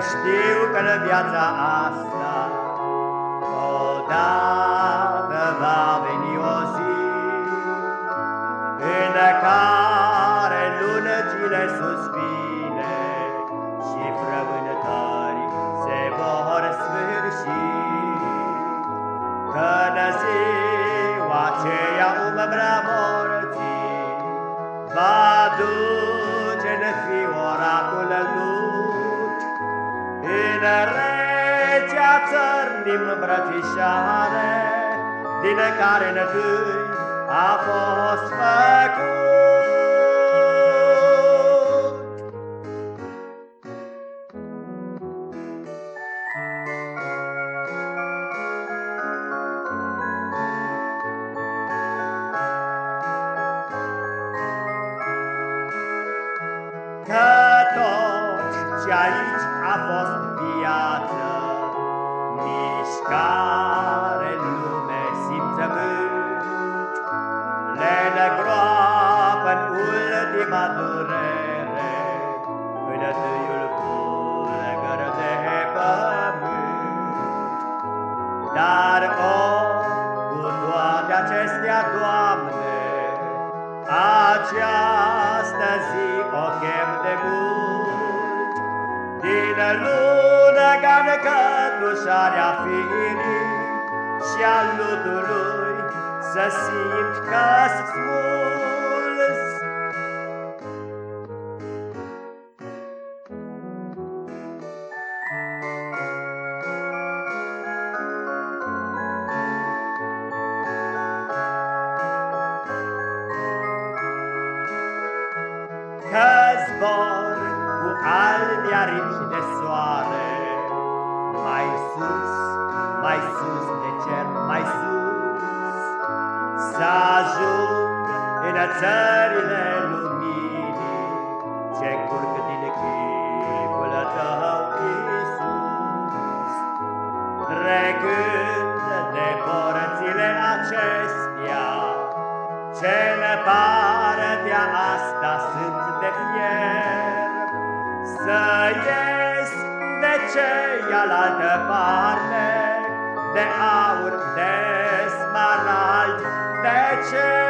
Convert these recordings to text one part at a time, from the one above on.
știu că în viața asta Odată În regea țărnim îmbrățișare Din care întâi a fost făcut. Că tot ce aici a fost viață, Mișcare, lume, simțământ, Le negroapă-n ultima durere, În întâiul bulgăr de pământ. Dar o, cu toate acestea, Doamne, Această lună gană cătușarea firii Și a lutului să simt că-s smuls. Că zbor cu albi aripi de soare, Mai sus, mai sus de cer, mai sus, Să ajung în țările luminii, Ce curg din chipul tău, Iisus. Trecând de porțile acestea, ce ne partea asta sunt de fier, Să ies de cealaltă parte, De aur, de smarald, de cer.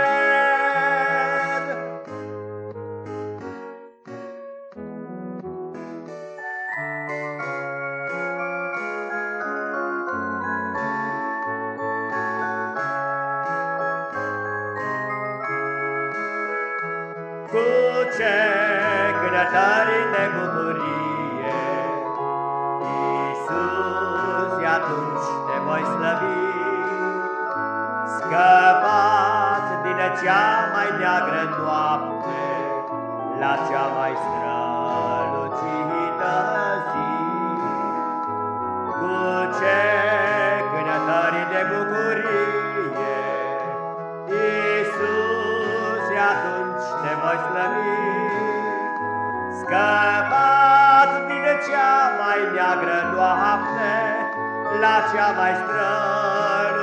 Cu ce cântări de bucurie, cea mai neagră noapte, La cea mai strălucită zi. Cu ce cântări de bucurie, Iisus, atunci te voi slăvi, Scăpat din cea mai neagră noapte, La cea mai strălucită